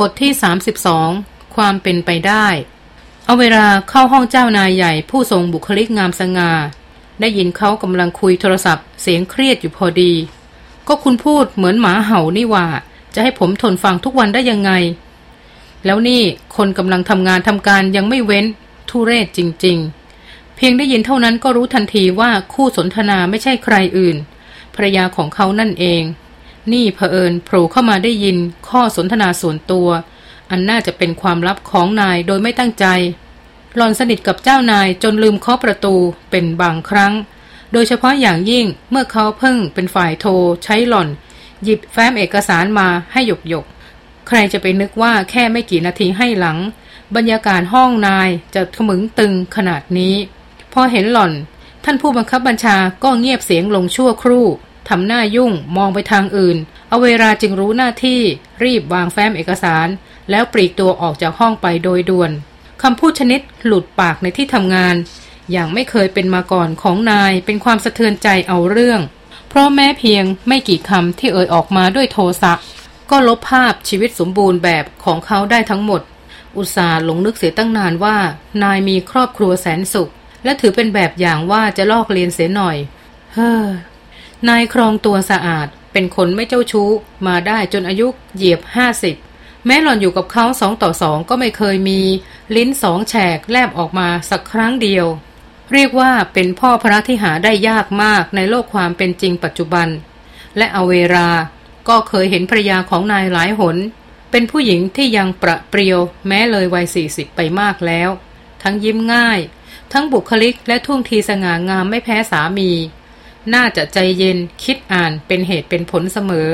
บทที่ 32 ความเป็นไปได้ เอาเวลาเข้าห้องเจ้านายใหญ่ผู้ทรงบุคลิกงามสง่า ได้ยินเขากำลังคุยโทรศัพท์ เสียงเครียดอยู่พอดี ก็คุณพูดเหมือนหมาเห่านี่ว่า จะให้ผมทนฟังทุกวันได้ยังไง แล้วนี่คนกำลังทำงานทำการยังไม่เว้น ทุเรศจริง ๆ เพียงได้ยินเท่านั้นก็รู้ทันทีว่าคู่สนทนาไม่ใช่ใครอื่นภรรยาของเขานั่นเอง นี่เผอิญโผล่เข้ามาได้ยินข้อสนทนาส่วนตัว อันน่าจะเป็นความลับของนายโดยไม่ตั้งใจ หลอนสนิทกับเจ้านายจนลืมเคาะประตูเป็นบางครั้ง โดยเฉพาะอย่างยิ่งเมื่อเขาเพิ่งเป็นฝ่ายโทรใช้หล่อน หยิบแฟ้มเอกสารมาให้หยกหยก ใครจะไปนึกว่าแค่ไม่กี่นาทีให้หลัง บรรยากาศห้องนายจะขมึงตึงขนาดนี้ พอเห็นหล่อน ท่านผู้บังคับบัญชาก็เงียบเสียงลงชั่วครู่ ทำหน้ายุ่งมองไปทางอื่นเอาเวลาจึงรู้หน้าที่รีบวางแฟ้มเอกสาร แล้วปลีกตัวออกจากห้องไปโดยด่วนคำพูดชนิดหลุดปากในที่ทำงาน อย่างไม่เคยเป็นมาก่อนของนายเป็นความสะเทือนใจเอาเรื่อง เพราะแม้เพียงไม่กี่คำที่เอ่ยออกมาด้วยโทสะก็ลบภาพชีวิตสมบูรณ์แบบของเขาได้ทั้งหมด อุตส่าห์หลงนึกเสียตั้งนานว่า นายมีครอบครัวแสนสุข และถือเป็นแบบอย่างว่าจะลอกเลียนเสียหน่อย เฮ้อ นายครองตัวสะอาด เป็นคนไม่เจ้าชู้ มาได้จนอายุเหยียบห้าสิบแม้หล่อนอยู่กับเขาสองต่อสองก็ไม่เคยมี ลิ้นสองแฉกแลบออกมาสักครั้งเดียว เรียกว่าเป็นพ่อพระที่หาได้ยากมากในโลกความเป็นจริงปัจจุบัน และเอาเวลาก็เคยเห็นภรรยาของนายหลายหน เป็นผู้หญิงที่ยังประเปรียว แม้เลยวัยสี่สิบไปมากแล้ว ทั้งยิ้มง่าย ทั้งบุคลิกและท่วงทีสง่างามไม่แพ้สามี น่าจะใจเย็นคิดอ่านเป็นเหตุเป็นผลเสมอ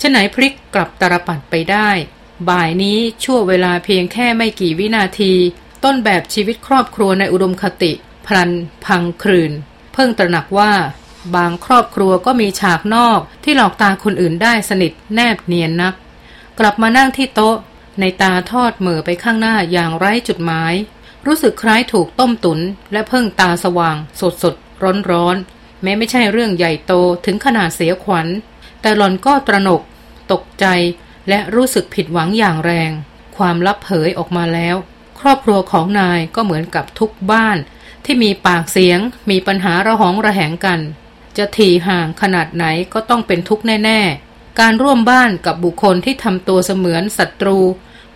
ฉะไหนพลิกกลับตรปัดไปได้ บ่ายนี้ชั่วเวลาเพียงแค่ไม่กี่วินาที ต้นแบบชีวิตครอบครัวในอุดมคติ พลัน พังครืน เพิ่งตระหนักว่า บางครอบครัวก็มีฉากนอกที่หลอกตาคนอื่นได้สนิทแนบเนียนนัก กลับมานั่งที่โต๊ะ ในตาทอดเหม่อไปข้างหน้าอย่างไร้จุดหมาย รู้สึกคล้ายถูกต้มตุน และเพิ่งตาสว่าง สดสดร้อนร้อน ม้ไม่ใช่เรื่องใหญ่โตถึงขนาดเสียขวัญ แต่หล่อนก็ตระหนก ตกใจ และรู้สึกผิดหวังอย่างแรง ความลับเผยออกมาแล้ว ครอบครัวของนายก็เหมือนกับทุกบ้าน ที่มีปากเสียง มีปัญหาระหองระแหงกัน จะทีห่างขนาดไหนก็ต้องเป็นทุกข์แน่ ๆ การร่วมบ้านกับบุคคลที่ทำตัวเสมือนศัตรู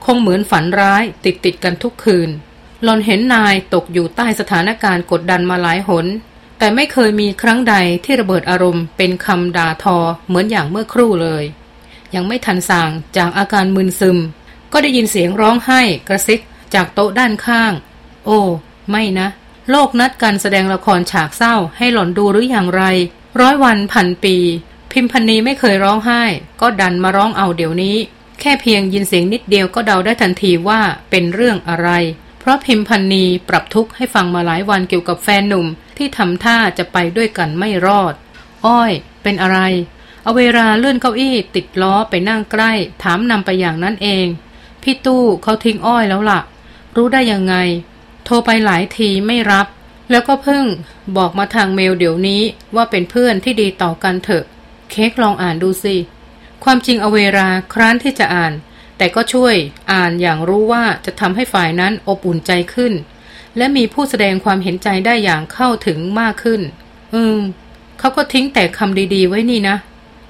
คงเหมือนฝันร้ายติดติดกันทุกคืนหลอนเห็นนายตกอยู่ใต้สถานการณ์กดดันมาหลายหน แต่ไม่เคยมีครั้งใดที่ระเบิดอารมณ์เป็นคำด่าทอเหมือนอย่างเมื่อครู่เลย ยังไม่ทันสั่งจากอาการมึนซึม ก็ได้ยินเสียงร้องไห้กระซิกจากโต๊ะด้านข้าง โอ้ ไม่นะ โลกนัดกันแสดงละครฉากเศร้าให้หล่อนดูหรืออย่างไร ร้อยวันพันปี พิมพันนีไม่เคยร้องไห้ ก็ดันมาร้องเอาเดี๋ยวนี้ แค่เพียงยินเสียงนิดเดียวก็เดาได้ทันทีว่าเป็นเรื่องอะไร เพราะพิมพันนีปรับทุกข์ให้ฟังมาหลายวันเกี่ยวกับแฟนหนุ่ม ที่ทำท่าจะไปด้วยกันไม่รอด อ้อย เป็นอะไร เอาเวลาเลื่อนเก้าอี้ติดล้อไปนั่งใกล้ ถามนำไปอย่างนั้นเอง พี่ตู้เขาทิ้งอ้อยแล้วละ่ะ รู้ได้ยังไง โทรไปหลายทีไม่รับ แล้วก็เพิ่งบอกมาทางเมลเดี๋ยวนี้ว่าเป็นเพื่อนที่ดีต่อกันเถอะ เค้กลองอ่านดูสิ ความจริงเอาเวลาครั้นที่จะอ่าน แต่ก็ช่วยอ่านอย่างรู้ว่าจะทำให้ฝ่ายนั้นอบอุ่นใจขึ้น และมีผู้แสดงความเห็นใจได้อย่างเข้าถึงมากขึ้น อืม เขาก็ทิ้งแต่คำดีๆ ไว้นี่นะ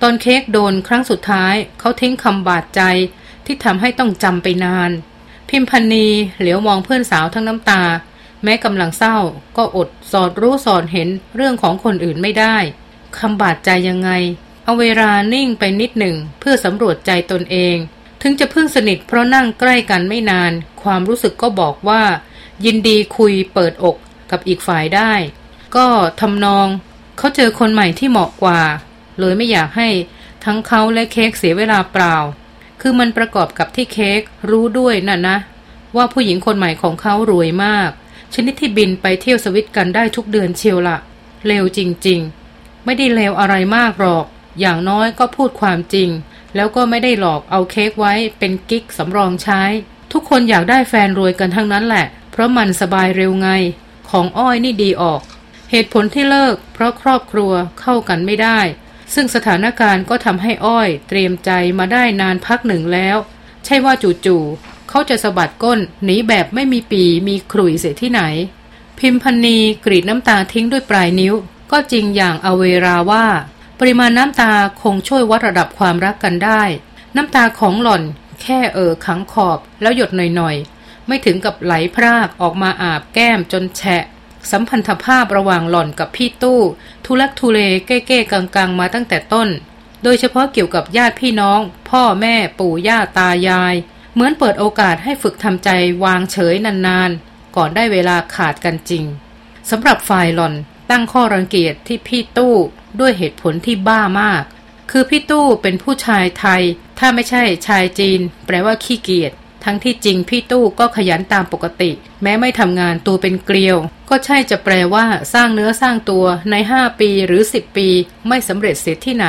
ตอนเค้กโดนครั้งสุดท้าย เขาทิ้งคำบาดใจที่ทำให้ต้องจำไปนาน พิมพันนีเหลียวมองเพื่อนสาวทั้งน้ำตา แม้กำลังเศร้า ก็อดสอดรู้สอดเห็นเรื่องของคนอื่นไม่ได้คำบาดใจยังไง เอาเวลานิ่งไปนิดหนึ่งเพื่อสำรวจใจตนเอง ถึงจะเพิ่งสนิทเพราะนั่งใกล้กันไม่นาน ความรู้สึกก็บอกว่า ยินดีคุยเปิดอกกับอีกฝ่ายได้ ก็ทำนองเขาเจอคนใหม่ที่เหมาะกว่า เลยไม่อยากให้ทั้งเขาและเค้กเสียเวลาเปล่า คือมันประกอบกับที่เค้กรู้ด้วยน่ะนะ ว่าผู้หญิงคนใหม่ของเขารวยมาก ชนิดที่บินไปเที่ยวสวิตกันได้ทุกเดือนเชียวละเลวจริงๆ ไม่ได้เลวอะไรมากหรอก อย่างน้อยก็พูดความจริง แล้วก็ไม่ได้หลอกเอาเค้กไว้เป็นกิ๊กสำรองใช้ ทุกคนอยากได้แฟนรวยกันทั้งนั้นแหละ เพราะมันสบายเร็วไง ของอ้อยนี่ดีออก เหตุผลที่เลิก เพราะครอบครัวเข้ากันไม่ได้ ซึ่งสถานการณ์ก็ทำให้อ้อย เตรียมใจมาได้นานพักหนึ่งแล้วชช่ว่าจู่ๆเขาจะสะบัดก้นหนีแบบไม่มีปีมีขลุ่ยเสียที่ไหน พิมพันนีกรีดน้ำตาทิ้งด้วยปลายนิ้ว ก็จริงอย่างอเวราว่า ปริมาณน้ำตาคงช่วยวัดระดับความรักกันได้ น้ำตาของหล่อนแค่เอ่อขังขอบแล้วหยดหน่อยๆ ไม่ถึงกับไหลพรากออกมาอาบแก้มจนแฉะ สัมพันธภาพระหว่างหล่อนกับพี่ตู้ ทุลักทุเลเก้เก้กังกังมาตั้งแต่ต้น โดยเฉพาะเกี่ยวกับญาติพี่น้อง พ่อแม่ปู่ย่าตายาย เหมือนเปิดโอกาสให้ฝึกทำใจวางเฉยนานๆ ก่อนได้เวลาขาดกันจริงสำหรับฝ่ายหล่อนตั้งข้อรังเกียจที่พี่ตู้ด้วยเหตุผลที่บ้ามาก คือพี่ตู้เป็นผู้ชายไทย ถ้าไม่ใช่ชายจีน แปลว่าขี้เกียจ ทั้งที่จริงพี่ตู้ก็ขยันตามปกติ แม้ไม่ทำงานตัวเป็นเกลียว ก็ใช่จะแปลว่าสร้างเนื้อสร้างตัวใน 5 ปีหรือ 10 ปีไม่สำเร็จเสร็จที่ไหน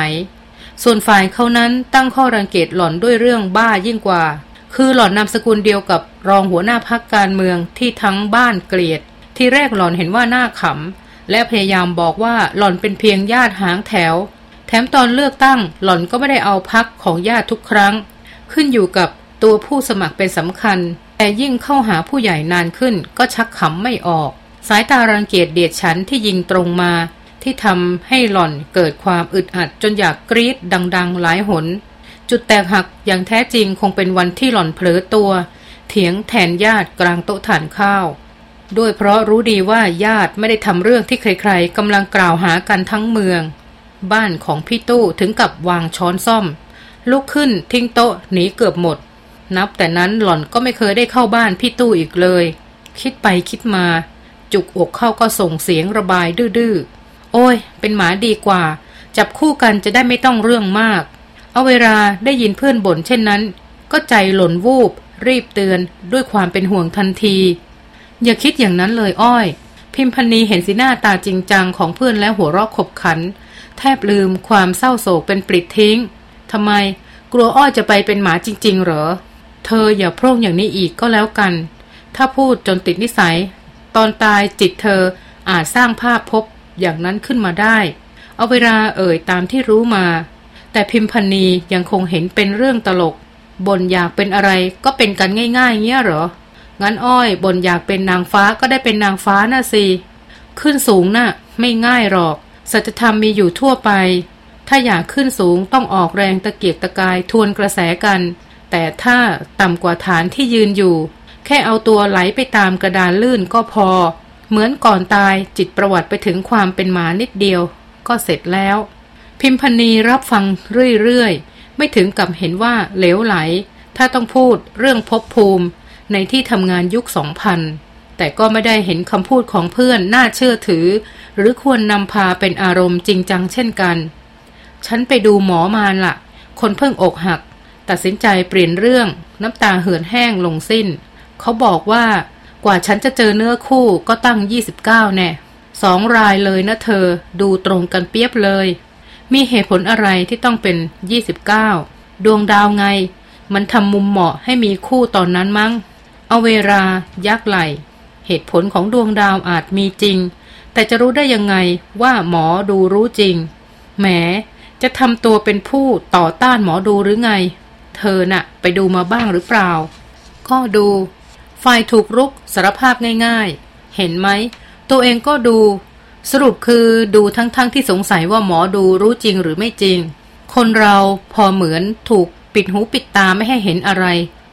ส่วนฝ่ายเขานั้นตั้งข้อรังเกียจหล่อนด้วยเรื่องบ้ายิ่งกว่า คือหล่อนนามสกุลเดียวกับรองหัวหน้าพักการเมืองที่ทั้งบ้านเกลียด ที่แรกหล่อนเห็นว่าหน้าขำและพยายามบอกว่าหล่อนเป็นเพียงญาติหางแถว แถมตอนเลือกตั้งหล่อนก็ไม่ได้เอาพักของญาติทุกครั้ง ขึ้นอยู่กับ ตัวผู้สมัครเป็นสำคัญ แต่ยิ่งเข้าหาผู้ใหญ่นานขึ้น ก็ชักขำไม่ออก สายตารังเกียจเดียดฉันที่ยิงตรงมา ที่ทำให้หล่อนเกิดความอึดอัดจนอยากกรีดดัง ๆ หลายหน จุดแตกหักอย่างแท้จริงคงเป็นวันที่หล่อนเผลอตัว เถียงแทนญาติกลางโต๊ะทานข้าวด้วยเพราะรู้ดีว่าญาติไม่ได้ทำเรื่องที่ใครๆกำลังกล่าวหากันทั้งเมือง บ้านของพี่ตู้ถึงกับวางช้อนซ่อม ลุกขึ้นทิ้งโต๊ะหนีเกือบหมด นับแต่นั้นหล่อนก็ไม่เคยได้เข้าบ้านพี่ตู้อีกเลย คิดไปคิดมา จุกอกเข้าก็ส่งเสียงระบายดื้อๆ โอ้ย เป็นหมาดีกว่า จับคู่กันจะได้ไม่ต้องเรื่องมาก เอาเวลาได้ยินเพื่อนบ่นเช่นนั้น ก็ใจหล่นวูบ รีบเตือนด้วยความเป็นห่วงทันที อย่าคิดอย่างนั้นเลยอ้อย พิมพันนีเห็นสีหน้าตาจริงจังของเพื่อนและหัวเราะขบขัน แทบลืมความเศร้าโศกเป็นปลิดทิ้งทำไมกลัวอ้อยจะไปเป็นหมาจริง ๆ เหรอ เธออย่าพร่งอย่างนี้อีกก็แล้วกัน ถ้าพูดจนติดนิสัย ตอนตายจิตเธออาจสร้างภาพพบอย่างนั้นขึ้นมาได้ เอาเวลาเอ่ยตามที่รู้มา แต่พิมพันนียังคงเห็นเป็นเรื่องตลกบนอยากเป็นอะไรก็เป็นกันง่ายๆเงี้ยเหรอ งั้นอ้อยบนอยากเป็นนางฟ้าก็ได้เป็นนางฟ้าน่ะสิ ขึ้นสูงนะ่ะไม่ง่ายหรอก สัจธรรมมีอยู่ทั่วไป ถ้าอยากขึ้นสูงต้องออกแรงตะเกียกตะกายทวนกระแสกัน แต่ถ้าต่ำกว่าฐานที่ยืนอยู่ แค่เอาตัวไหลไปตามกระดานลื่นก็พอ เหมือนก่อนตายจิตประวัติไปถึงความเป็นหมานิดเดียว ก็เสร็จแล้ว พิมพณีรับฟังเรื่อยๆ ไม่ถึงกับเห็นว่าเหลวไหล ถ้าต้องพูดเรื่องภพภูมิ ในที่ทำงานยุคสองพันแต่ก็ไม่ได้เห็นคำพูดของเพื่อนน่าเชื่อถือ หรือควรนำพาเป็นอารมณ์จริงจังเช่นกัน ฉันไปดูหมอมาละ่ะ คนเพิ่งอกหัก ตัดสินใจเปลี่ยนเรื่อง น้ำตาเหือนแห้งลงสิ้น เขาบอกว่ากว่าฉันจะเจอเนื้อคู่ก็ตั้ง 29 แน่สองรายเลยนะเธอดูตรงกันเปียบเลย มีเหตุผลอะไรที่ต้องเป็น 29 ดวงดาวไง มันทำมุมเหมาะให้มีคู่ตอนนั้นมั้ง เอาเวลายักไหล เหตุผลของดวงดาวอาจมีจริง แต่จะรู้ได้ยังไงว่าหมอดูรู้จริง แหม จะทำตัวเป็นผู้ต่อต้านหมอดูหรือไง เธอน่ะ ไปดูมาบ้างหรือเปล่า ก็ดู ฝ่ายถูกรุกสารภาพง่ายๆ เห็นไหม ตัวเองก็ดู สรุปคือดูทั้งๆทที่สงสัยว่าหมอดูรู้จริงหรือไม่จริง คนเราพอเหมือนถูกปิดหูปิดตาไม่ให้เห็นอะไร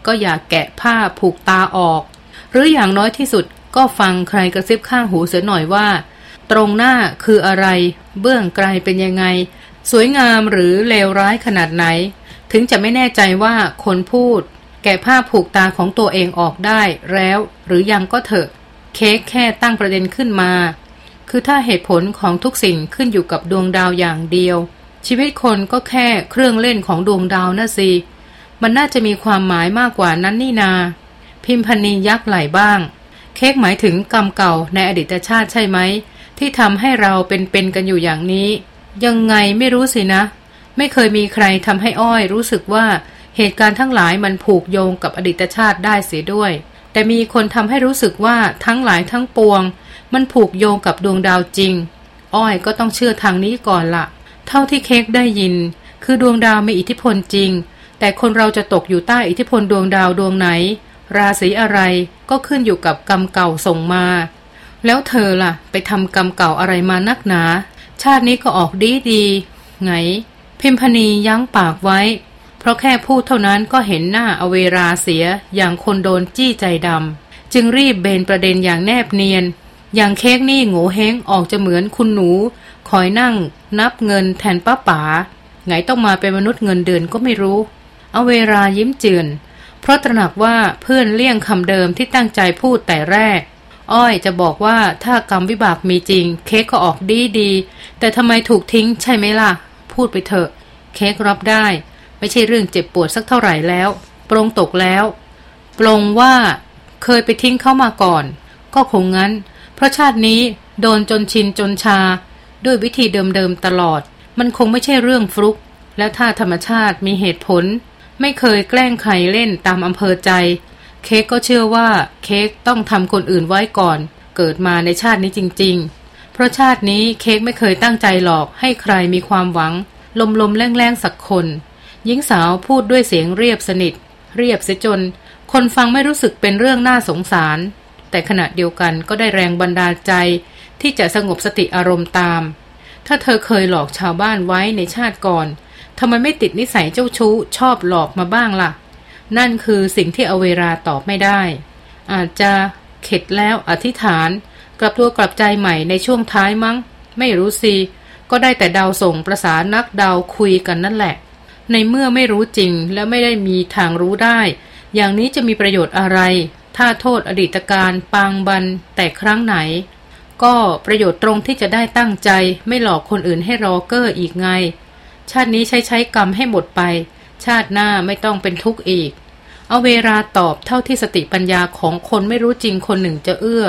ก็อย่ากแกะผ้าผูกตาออก หรืออย่างน้อยที่สุดก็ฟังใครกระซิบข้างหูเสียหน่อยว่า ตรงหน้าคืออะไร เบื้องไกลเป็นยังไง สวยงามหรือเลวร้ายขนาดไหน ถึงจะไม่แน่ใจว่าคนพูด แก่ผ้าผูกตาของตัวเองออกได้แล้ว หรือยังก็เถอะ เค้กแค่ตั้งประเด็นขึ้นมา คือถ้าเหตุผลของทุกสิ่งขึ้นอยู่กับดวงดาวอย่างเดียว ชีวิตคนก็แค่เครื่องเล่นของดวงดาวน่ะสิมันน่าจะมีความหมายมากกว่านั้นนี่นา พิมพันียักไหลบ้าง เค้กหมายถึงกรรมเก่าในอดีตชาติใช่ไหมที่ทำให้เราเป็นๆกันอยู่อย่างนี้ ยังไงไม่รู้สินะ ไม่เคยมีใครทำให้อ้อยรู้สึกว่าเหตุการณ์ทั้งหลายมันผูกโยงกับอดีตชาติได้เสียด้วย แต่มีคนทำให้รู้สึกว่าทั้งหลายทั้งปวง มันผูกโยงกับดวงดาวจริง อ้อยก็ต้องเชื่อทางนี้ก่อนละเท่าที่เค้กได้ยิน คือดวงดาวมีอิทธิพลจริง แต่คนเราจะตกอยู่ใต้อิทธิพลดวงดาวดวงไหน ราศีอะไรก็ขึ้นอยู่กับกรรมเก่าส่งมา แล้วเธอล่ะ ไปทำกรรมเก่าอะไรมานักหนา ชาตินี้ก็ออกดีดีไง พิมพณียั้งปากไว้ เพราะแค่พูดเท่านั้นก็เห็นหน้าอเวราเสียอย่างคนโดนจี้ใจดำจึงรีบเบนประเด็นอย่างแนบเนียน อย่างเค้กนี่โง่เฮงออกจะเหมือนคุณหนู คอยนั่ง นับเงินแทนป้าป๋าไงต้องมาเป็นมนุษย์เงินเดือนก็ไม่รู้ อเวลายิ้มเจือนเพราะตระหนักว่าเพื่อนเลี่ยงคำเดิมที่ตั้งใจพูดแต่แรก อ้อยจะบอกว่าถ้ากรรมวิบากมีจริง เค้กก็ออกดีดี แต่ทำไมถูกทิ้งใช่ไหมล่ะ พูดไปเถอะ เค้กรับได้ ไม่ใช่เรื่องเจ็บปวดสักเท่าไหร่แล้ว ปรงตกแล้ว ปรงว่าเคยไปทิ้งเข้ามาก่อน ก็คงงั้น เพราะชาตินี้โดนจนชินจนชา ด้วยวิธีเดิมๆตลอด มันคงไม่ใช่เรื่องฟลุก และถ้าธรรมชาติมีเหตุผล ไม่เคยแกล้งใครเล่นตามอำเภอใจ เค้กก็เชื่อว่าเค้กต้องทำคนอื่นไว้ก่อน เกิดมาในชาตินี้จริง ๆ ราะชาตินี้เค้กไม่เคยตั้งใจหลอกให้ใครมีความหวัง ลมๆแรงๆสักคน หญิงสาวพูดด้วยเสียงเรียบสนิท เรียบเสียจน คนฟังไม่รู้สึกเป็นเรื่องน่าสงสาร แต่ขณะเดียวกันก็ได้แรงบันดาลใจ ที่จะสงบสติอารมณ์ตาม ถ้าเธอเคยหลอกชาวบ้านไว้ในชาติก่อนทำไมไม่ติดนิสัยเจ้าชู้ชอบหลอกมาบ้างล่ะ นั่นคือสิ่งที่อเวราตอบไม่ได้ อาจจะเข็ดแล้วอธิษฐาน กลับตัวกลับใจใหม่ในช่วงท้ายมั้ง ไม่รู้สิ ก็ได้แต่เดาส่งประสานนักเดาคุยกันนั่นแหละ ในเมื่อไม่รู้จริงและไม่ได้มีทางรู้ได้ อย่างนี้จะมีประโยชน์อะไร ถ้าโทษอดีตการปางบันแต่ครั้งไหน ก็ประโยชน์ตรงที่จะได้ตั้งใจ ไม่หลอกคนอื่นให้รอเกอร์อีกไง ชาตินี้ใช้ใช้กรรมให้หมดไป ชาติหน้าไม่ต้องเป็นทุกข์อีก เอาเวลาตอบเท่าที่สติปัญญาของคนไม่รู้จริงคนหนึ่งจะเอื้อ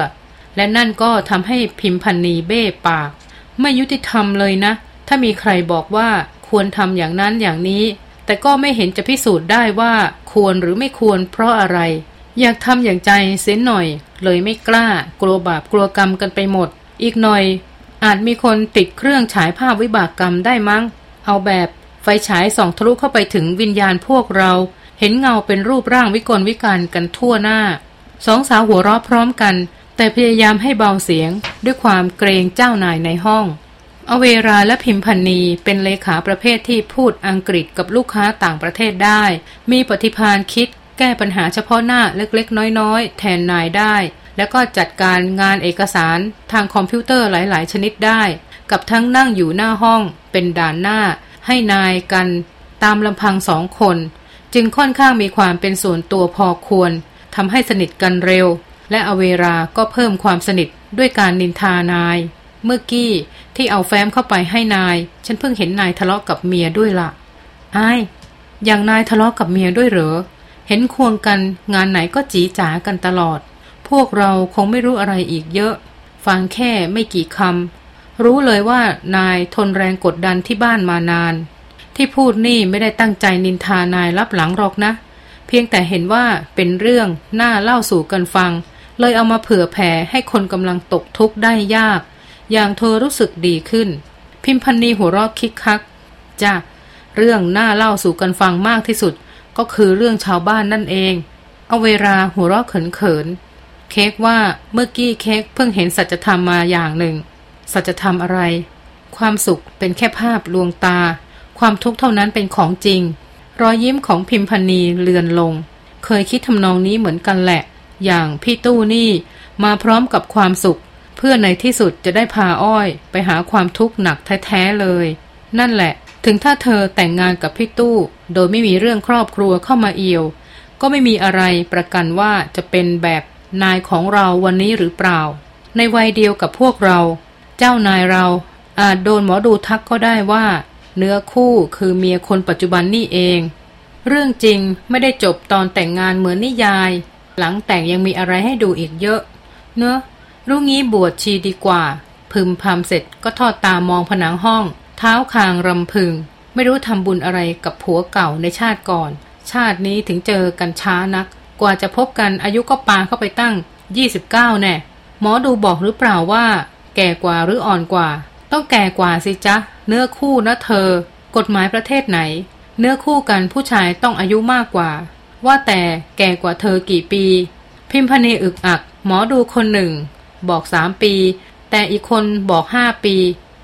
และนั่นก็ทำให้พิมพันนีเบ้ปาก ไม่ยุติธรรมเลยนะ ถ้ามีใครบอกว่าควรทำอย่างนั้นอย่างนี้ แต่ก็ไม่เห็นจะพิสูจน์ได้ว่าควรหรือไม่ควรเพราะอะไร อยากทำอย่างใจเสียหน่อย เลยไม่กล้า กลัวบาปกลัวกรรมกันไปหมด อีกหน่อย อาจมีคนติดเครื่องฉายภาพวิบากกรรมได้มั้ง เอาแบบไฟฉายส่องทะลุเข้าไปถึงวิญญาณพวกเรา เห็นเงาเป็นรูปร่างวิกลวิการกันทั่วหน้า สองสาวหัวเราะพร้อมกัน แต่พยายามให้เบาเสียงด้วยความเกรงเจ้านายในห้อง อเวราและพิมพันนีเป็นเลขาประเภทที่พูดอังกฤษกับลูกค้าต่างประเทศได้ มีปฏิพานคิดแก้ปัญหาเฉพาะหน้าเล็กๆ น้อยๆ แทนนายได้ แล้วก็จัดการงานเอกสารทางคอมพิวเตอร์หลายๆ ชนิดได้ กับทั้งนั่งอยู่หน้าห้องเป็นด่านหน้า ให้นายกันตามลำพังสองคน จึงค่อนข้างมีความเป็นส่วนตัวพอควรทำให้สนิทกันเร็ว และอเวราก็เพิ่มความสนิทด้วยการนินทานาย เมื่อกี้ที่เอาแฟ้มเข้าไปให้นาย ฉันเพิ่งเห็นนายทะเลาะกับเมียด้วยละ่ะอ้อย่างนายทะเลาะกับเมียด้วยเหรอ เห็นควงกันงานไหนก็จีจ๋ากันตลอด พวกเราคงไม่รู้อะไรอีกเยอะ ฟังแค่ไม่กี่คำรู้เลยว่านายทนแรงกดดันที่บ้านมานาน ที่พูดนี่ไม่ได้ตั้งใจนินทานายรับหลังหรอกนะ เพียงแต่เห็นว่าเป็นเรื่องน่าเล่าสู่กันฟัง เลยเอามาเผื่อแผ่ให้คนกำลังตกทุกข์ได้ยาก อย่างเธอรู้สึกดีขึ้น พิมพันนีหัวเราะคิกคักจ้าเรื่องน่าเล่าสู่กันฟังมากที่สุด ก็คือเรื่องชาวบ้านนั่นเอง เอาเวลาหัวเราะเขินเค้กว่าเมื่อกี้เค้กเพิ่งเห็นสัจธรรมมาอย่างหนึ่ง สัจธรรมอะไร ความสุขเป็นแค่ภาพลวงตา ความทุกข์เท่านั้นเป็นของจริง รอยยิ้มของพิมพันนีเลือนลง เคยคิดทำนองนี้เหมือนกันแหละ อย่างพี่ตู้นี่มาพร้อมกับความสุข เพื่อในที่สุดจะได้พาอ้อย ไปหาความทุกข์หนักแท้ๆเลย นั่นแหละ ถึงถ้าเธอแต่งงานกับพี่ตู้ โดยไม่มีเรื่องครอบครัวเข้ามาเอี่ยว ก็ไม่มีอะไรประกันว่าจะเป็นแบบนายของเราวันนี้หรือเปล่า ในวัยเดียวกับพวกเรา เจ้านายเราอาจโดนหมอดูทักก็ได้ว่า เนื้อคู่คือเมียคนปัจจุบันนี่เอง เรื่องจริงไม่ได้จบตอนแต่งงานเหมือนนิยาย หลังแต่งยังมีอะไรให้ดูอีกเยอะ เนอะรู้งี้บวชชีดีกว่า พึมพำเสร็จก็ทอดตามองผนังห้อง เท้าคางรำพึง ไม่รู้ทำบุญอะไรกับผัวเก่าในชาติก่อน ชาตินี้ถึงเจอกันช้านัก กว่าจะพบกันอายุก็ปาเข้าไปตั้ง 29 แน่หมอดูบอกหรือเปล่าว่า แก่กว่าหรืออ่อนกว่า ต้องแก่กว่าสิจ๊ะ เนื้อคู่นะเธอ กฎหมายประเทศไหน เนื้อคู่กันผู้ชายต้องอายุมากกว่า ว่าแต่แก่กว่าเธอกี่ปี พิมพเนอึกอัก หมอดูคนหนึ่ง บอกสามปี แต่อีกคนบอกห้าปี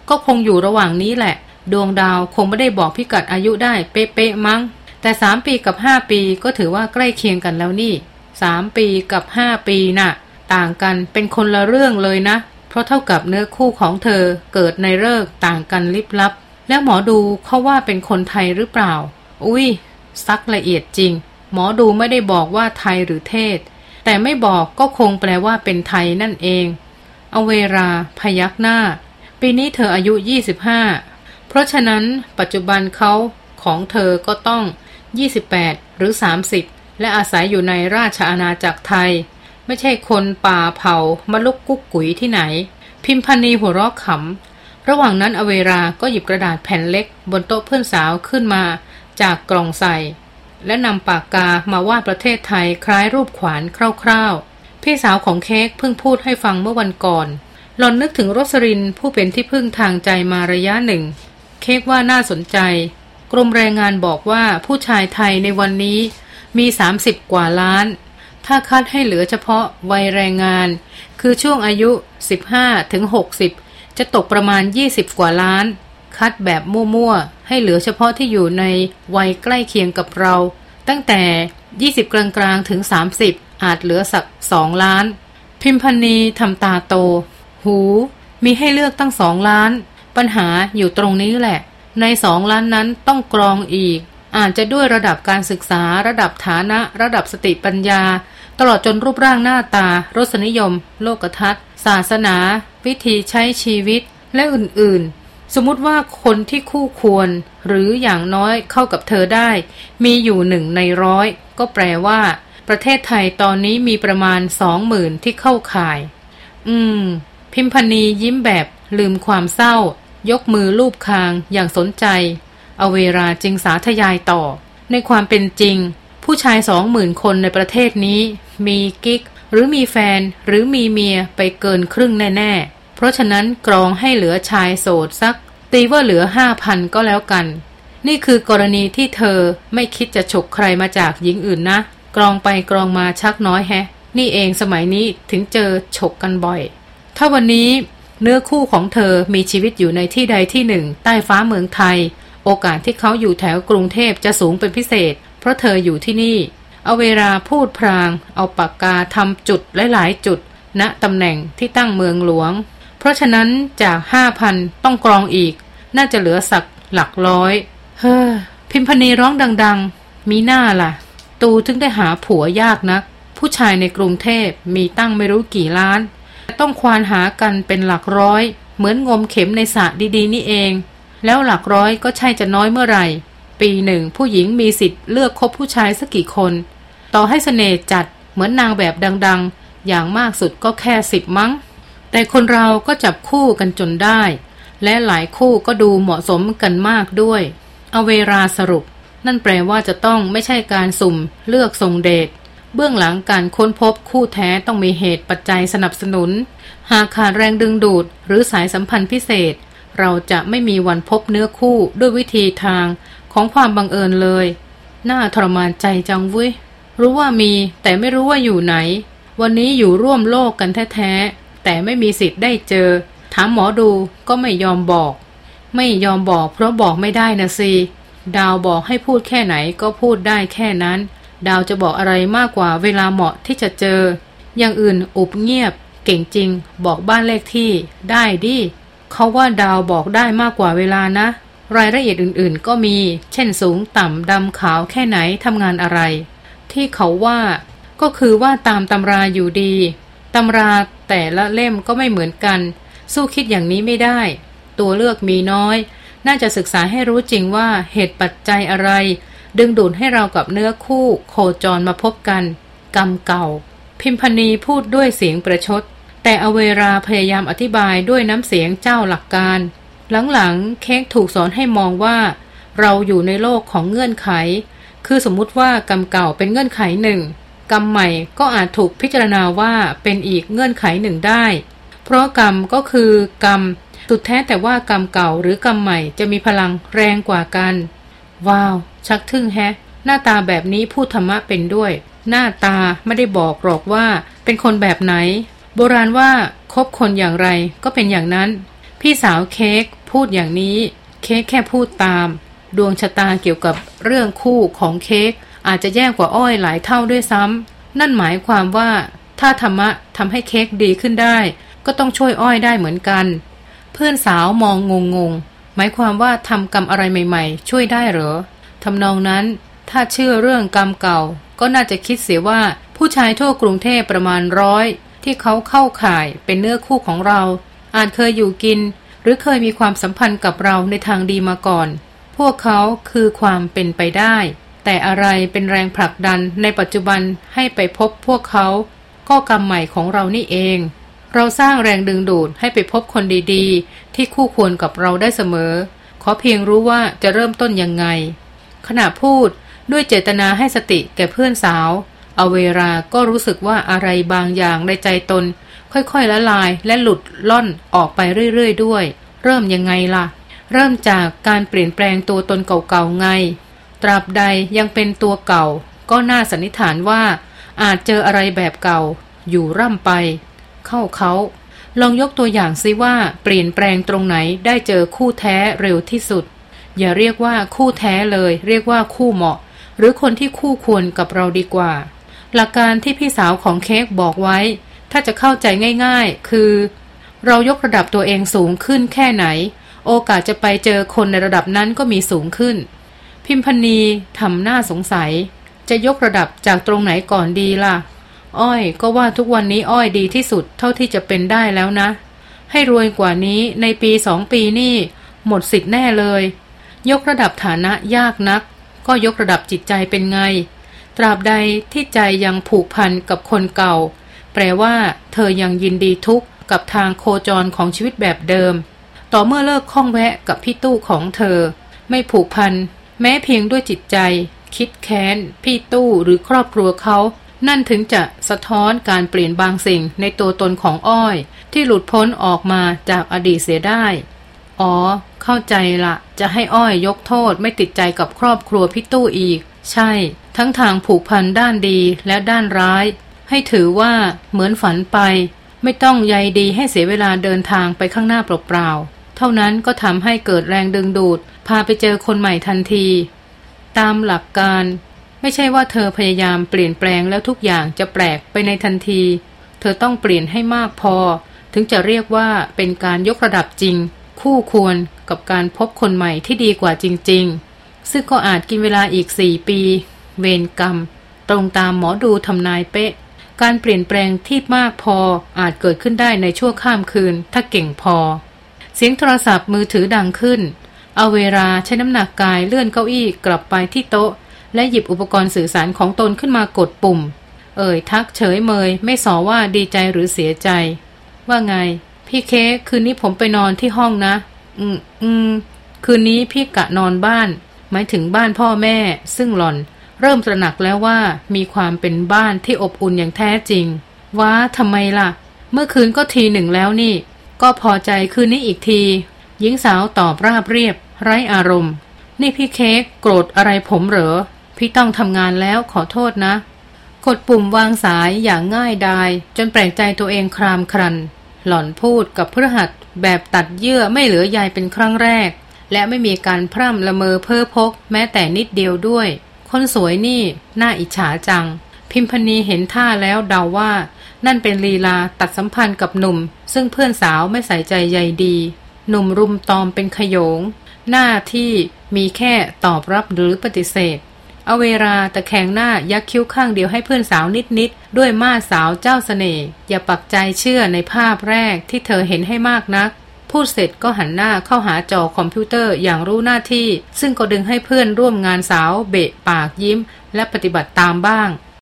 ก็คงอยู่ระหว่างนี้แหละ ดวงดาวคงไม่ได้บอกพิกัดอายุได้เป๊ะๆมั้ง แต่สามปีกับห้าปีก็ถือว่าใกล้เคียงกันแล้วนี่สามปีกับห้าปีน่ะ ต่างกันเป็นคนละเรื่องเลยนะ เพราะเท่ากับเนื้อคู่ของเธอเกิดในเลิกต่างกันลิบลับ แล้วหมอดูเขาว่าเป็นคนไทยหรือเปล่า อุ้ยซักละเอียดจริง หมอดูไม่ได้บอกว่าไทยหรือเทศ แต่ไม่บอกก็คงแปลว่าเป็นไทยนั่นเองเอาเวลาพยักหน้า ปีนี้เธออายุ 25 เพราะฉะนั้นปัจจุบันเขาของเธอก็ต้อง 28 หรือ 30 และอาศัยอยู่ในราชอาณาจักรไทย ไม่ใช่คนป่าเผามะลุกกุ๊กกุ๋ยที่ไหน พิมพันีหัวเราะขำ ระหว่างนั้นอเวราก็หยิบกระดาษแผ่นเล็ก บนโต๊ะเพื่อนสาวขึ้นมา จากกล่องใส่ และนำปากกามาวาดประเทศไทยคล้ายรูปขวานคร่าวๆ พี่สาวของเค้กเพิ่งพูดให้ฟังเมื่อวันก่อน หลอนนึกถึงรสรินผู้เป็นที่พึ่งทางใจมาระยะหนึ่ง เค้กว่าน่าสนใจ กรมแรงงานบอกว่าผู้ชายไทยในวันนี้มี 30 กว่าล้าน ถ้าคัดให้เหลือเฉพาะวัยแรงงาน คือช่วงอายุ 15ถึง60 จะตกประมาณ 20 กว่าล้าน คัดแบบมั่วๆ ให้เหลือเฉพาะที่อยู่ในวัยใกล้เคียงกับเรา ตั้งแต่ 20 กลางๆ ถึง 30 อาจเหลือสัก 2 ล้าน พิมพันนีทำตาโต หู มีให้เลือกตั้งสองล้าน ปัญหาอยู่ตรงนี้แหละ ในสองล้านนั้นต้องกรองอีก อาจจะด้วยระดับการศึกษา ระดับฐานะ ระดับสติปัญญา ตลอดจนรูปร่างหน้าตา รสนิยม โลกทัศน์ ศาสนา วิธีใช้ชีวิตและอื่นๆ สมมติว่าคนที่คู่ควรหรืออย่างน้อยเข้ากับเธอได้ มีอยู่หนึ่งในร้อยก็แปลว่า ประเทศไทยตอนนี้มีประมาณสองหมื่นที่เข้าข่าย อืม พิมพนียิ้มแบบลืมความเศร้า ยกมือลูบคางอย่างสนใจ เอาเวลาจึงสาธยายต่อ ในความเป็นจริง ผู้ชายสองหมื่นคนในประเทศนี้ มีกิ๊ก หรือมีแฟน หรือมีเมียไปเกินครึ่งแน่ ๆ เพราะฉะนั้นกรองให้เหลือชายโสดสัก ตีว่าเหลือห้าพันก็แล้วกัน นี่คือกรณีที่เธอไม่คิดจะฉกใครมาจากหญิงอื่นนะ กรองไปกรองมาชักน้อยแฮะ นี่เองสมัยนี้ถึงเจอฉกกันบ่อย ถ้าวันนี้เนื้อคู่ของเธอมีชีวิตอยู่ในที่ใดที่หนึ่ง ใต้ฟ้าเมืองไทย โอกาสที่เขาอยู่แถวกรุงเทพจะสูงเป็นพิเศษ เพราะเธออยู่ที่นี่ เอาเวลาพูดพราง เอาปากกาทำจุดหลายๆจุดณตำแหน่งที่ตั้งเมืองหลวง เพราะฉะนั้นจากห้าพันต้องกรองอีก น่าจะเหลือสักหลักร้อย เฮ้อ พิมพณีร้องดัง ๆ มีหน้าล่ะ ตูถึงได้หาผัวยากนัก ผู้ชายในกรุงเทพมีตั้งไม่รู้กี่ล้าน ต้องควานหากันเป็นหลักร้อย เหมือนงมเข็มในสระดีๆ นี่เอง แล้วหลักร้อยก็ใช่จะน้อยเมื่อไหร่ ปีหนึ่งผู้หญิงมีสิทธิ์เลือกคบผู้ชายสักกี่คน ต่อให้เสน่ห์จัดเหมือนนางแบบดัง ๆ อย่างมากสุดก็แค่สิบมั้ง แต่คนเราก็จับคู่กันจนได้ และหลายคู่ก็ดูเหมาะสมกันมากด้วย เอาเวลาสรุป นั่นแปลว่าจะต้องไม่ใช่การสุ่ม เลือกทรงเดชเบื้องหลังการค้นพบคู่แท้ต้องมีเหตุปัจจัยสนับสนุน หากขาดแรงดึงดูด หรือสายสัมพันธ์พิเศษ เราจะไม่มีวันพบเนื้อคู่ด้วยวิธีทางของความบังเอิญเลย น่าทรมานใจจังเว้ยรู้ว่ามีแต่ไม่รู้ว่าอยู่ไหน วันนี้อยู่ร่วมโลกกันแท้ๆ แต่ไม่มีสิทธิ์ได้เจอ ถามหมอดูก็ไม่ยอมบอก ไม่ยอมบอกเพราะบอกไม่ได้นะสิดาวบอกให้พูดแค่ไหนก็พูดได้แค่นั้น ดาวจะบอกอะไรมากกว่าเวลาเหมาะที่จะเจอ อย่างอื่นอุบเงียบ เก่งจริง บอกบ้านเลขที่ ได้ดิเขาว่าดาวบอกได้มากกว่าเวลานะ รายละเอียดอื่นๆ ก็มี เช่นสูงต่ำดำขาวแค่ไหนทำงานอะไร ที่เขาว่า ก็คือว่าตามตำราอยู่ดี ตำราแต่ละเล่มก็ไม่เหมือนกัน สู้คิดอย่างนี้ไม่ได้ ตัวเลือกมีน้อย น่าจะศึกษาให้รู้จริงว่าเหตุปัจจัยอะไร ดึงดูดให้เรากับเนื้อคู่โคจรมาพบกัน กรรมเก่า พิมพณีพูดด้วยเสียงประชด แต่อเวราพยายามอธิบายด้วยน้ำเสียงเจ้าหลักการ หลังๆ เค้กถูกสอนให้มองว่า เราอยู่ในโลกของเงื่อนไข คือสมมุติว่ากรรมเก่าเป็นเงื่อนไขหนึ่ง กรรมใหม่ก็อาจถูกพิจารณาว่าเป็นอีกเงื่อนไขหนึ่งได้ เพราะกรรมก็คือกรรม สุดแท้แต่ว่ากรรมเก่าหรือกรรมใหม่จะมีพลังแรงกว่ากัน ว้าว ชักทึ่งแฮะ หน้าตาแบบนี้พูดธรรมะเป็นด้วย หน้าตาไม่ได้บอกหรอกว่า เป็นคนแบบไหน โบราณว่าคบคนอย่างไรก็เป็นอย่างนั้น พี่สาวเค้กพูดอย่างนี้ เค้กแค่พูดตาม ดวงชะตาเกี่ยวกับเรื่องคู่ของเค้ก อาจจะแย่กว่าอ้อยหลายเท่าด้วยซ้ำนั่นหมายความว่า ถ้าธรรมะทำให้เค้กดีขึ้นได้ ก็ต้องช่วยอ้อยได้เหมือนกัน เพื่อนสาวมองงงงหมายความว่าทำกรรมอะไรใหม่ ๆ ช่วยได้เหรอทำนองนั้น ถ้าเชื่อเรื่องกรรมเก่า ก็น่าจะคิดเสียว่าผู้ชายทั่วกรุงเทพประมาณร้อยที่เขาเข้าข่ายเป็นเนื้อคู่ของเรา อาจเคยอยู่กิน หรือเคยมีความสัมพันธ์กับเราในทางดีมาก่อน พวกเขาคือความเป็นไปได้ แต่อะไรเป็นแรงผลักดันในปัจจุบันให้ไปพบพวกเขาก็กรรมใหม่ของเรานี่เอง เราสร้างแรงดึงดูดให้ไปพบคนดีๆ ที่คู่ควรกับเราได้เสมอ ขอเพียงรู้ว่าจะเริ่มต้นยังไง ขณะพูดด้วยเจตนาให้สติแก่เพื่อนสาวเอาเวลาก็รู้สึกว่าอะไรบางอย่างในใจตน ค่อยๆละลายและหลุดล่อนออกไปเรื่อยๆด้วย เริ่มยังไงล่ะ เริ่มจากการเปลี่ยนแปลงตัวตนเก่าๆไง ตราบใดยังเป็นตัวเก่า ก็น่าสันนิษฐานว่า อาจเจออะไรแบบเก่า อยู่ร่ำไป เข้าเขาลองยกตัวอย่างซิว่าเปลี่ยนแปลงตรงไหนได้เจอคู่แท้เร็วที่สุด อย่าเรียกว่าคู่แท้เลย เรียกว่าคู่เหมาะ หรือคนที่คู่ควรกับเราดีกว่า หลักการที่พี่สาวของเค้กบอกไว้ ถ้าจะเข้าใจง่าย ๆ คือ เรายกระดับตัวเองสูงขึ้นแค่ไหน โอกาสจะไปเจอคนในระดับนั้นก็มีสูงขึ้น พิมพณีทำหน้าสงสัย จะยกระดับจากตรงไหนก่อนดีล่ะ อ้อยก็ว่าทุกวันนี้อ้อยดีที่สุดเท่าที่จะเป็นได้แล้วนะ ให้รวยกว่านี้ในปีสองปีนี่ หมดสิทธิ์แน่เลย ยกระดับฐานะยากนัก ก็ยกระดับจิตใจเป็นไง ตราบใดที่ใจยังผูกพันกับคนเก่า แปลว่า เธอยังยินดีทุกข์กับทางโคจรของชีวิตแบบเดิม ต่อเมื่อเลิกข้องแวะกับพี่ตู้ของเธอ ไม่ผูกพัน แม้เพียงด้วยจิตใจ คิดแค้น พี่ตู้หรือครอบครัวเขา นั่นถึงจะสะท้อนการเปลี่ยนบางสิ่งในตัวตนของอ้อย ที่หลุดพ้นออกมาจากอดีตเสียได้ อ๋อ เข้าใจละ จะให้อ้อยยกโทษไม่ติดใจกับครอบครัวพี่ตู้อีก ใช่ ทั้งทางผูกพันด้านดีและด้านร้าย ให้ถือว่าเหมือนฝันไป ไม่ต้องใยดีให้เสียเวลาเดินทางไปข้างหน้าเปล่าๆ เท่านั้นก็ทำให้เกิดแรงดึงดูด พาไปเจอคนใหม่ทันที ตามหลักการ ไม่ใช่ว่าเธอพยายามเปลี่ยนแปลงแล้วทุกอย่างจะแปลกไปในทันที เธอต้องเปลี่ยนให้มากพอ ถึงจะเรียกว่าเป็นการยกระดับจริง คู่ควรกับการพบคนใหม่ที่ดีกว่าจริง ๆ ซึ่งก็อาจกินเวลาอีกสี่ปี เวรกรรม ตรงตามหมอดูทำนายเป๊ะการเปลี่ยนแปลงที่มากพออาจเกิดขึ้นได้ในชั่วข้ามคืนถ้าเก่งพอ เสียงโทรศัพท์มือถือดังขึ้น เอาเวลาใช้น้ำหนักกายเลื่อนเก้าอี้กลับไปที่โต๊ะ และหยิบอุปกรณ์สื่อสารของตนขึ้นมากดปุ่ม เอ่ยทักเฉยเมย ไม่สอว่าดีใจหรือเสียใจ ว่าไง พี่เค้กคืนนี้ผมไปนอนที่ห้องนะ อืมอืมคืนนี้พี่กะนอนบ้าน หมายถึงบ้านพ่อแม่ ซึ่งหล่อน เริ่มตระหนักแล้วว่ามีความเป็นบ้านที่อบอุ่นอย่างแท้จริงว้าทำไมล่ะ เมื่อคืนก็ทีหนึ่งแล้วนี่ ก็พอใจคืนนี้อีกที หญิงสาวตอบราบเรียบ ไร้อารมณ์ นี่พี่เค้กโกรธอะไรผมเหรอ พี่ต้องทำงานแล้วขอโทษนะ กดปุ่มวางสายอย่างง่ายดาย จนแปลกใจตัวเองครามครัน หล่อนพูดกับพฤหัสแบบตัดเยื่อไม่เหลือใยเป็นครั้งแรก และไม่มีการพร่ำละเมอเพ้อพก แม้แต่นิดเดียวด้วย คนสวยนี่ น่าอิจฉาจัง พิมพณีเห็นท่าแล้วเดาว่า นั่นเป็นลีลาตัดสัมพันธ์กับหนุ่ม ซึ่งเพื่อนสาวไม่ใส่ใจใยดี หนุ่มรุมตอมเป็นขยง หน้าที่มีแค่ตอบรับหรือปฏิเสธ เอาเวลาตะแคงหน้ายักคิ้วข้างเดียวให้เพื่อนสาวนิดๆ ด้วยมาสาวเจ้าสเสน่ห์อย่าปักใจเชื่อในภาพแรกที่เธอเห็นให้มากนัก พูดเสร็จก็หันหน้าเข้าหาจอคอมพิวเตอร์อย่างรู้หน้าที่ ซึ่งก็ดึงให้เพื่อนร่วมงานสาวเบะปากยิ้ม และปฏิบัติตามบ้าง